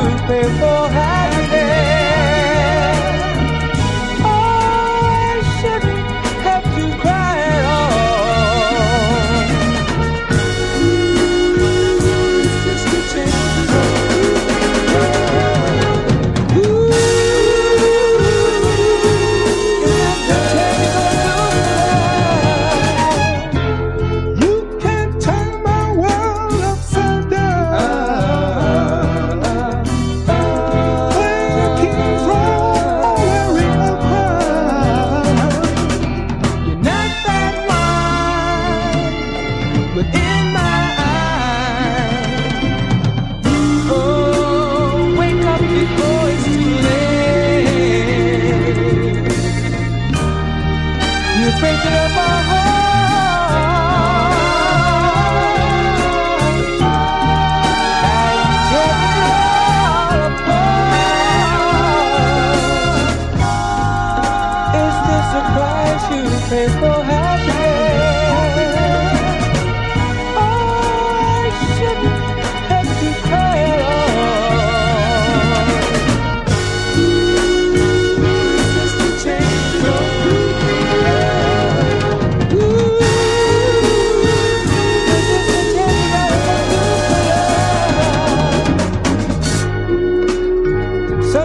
price you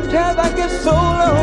Sometimes I get so lonely.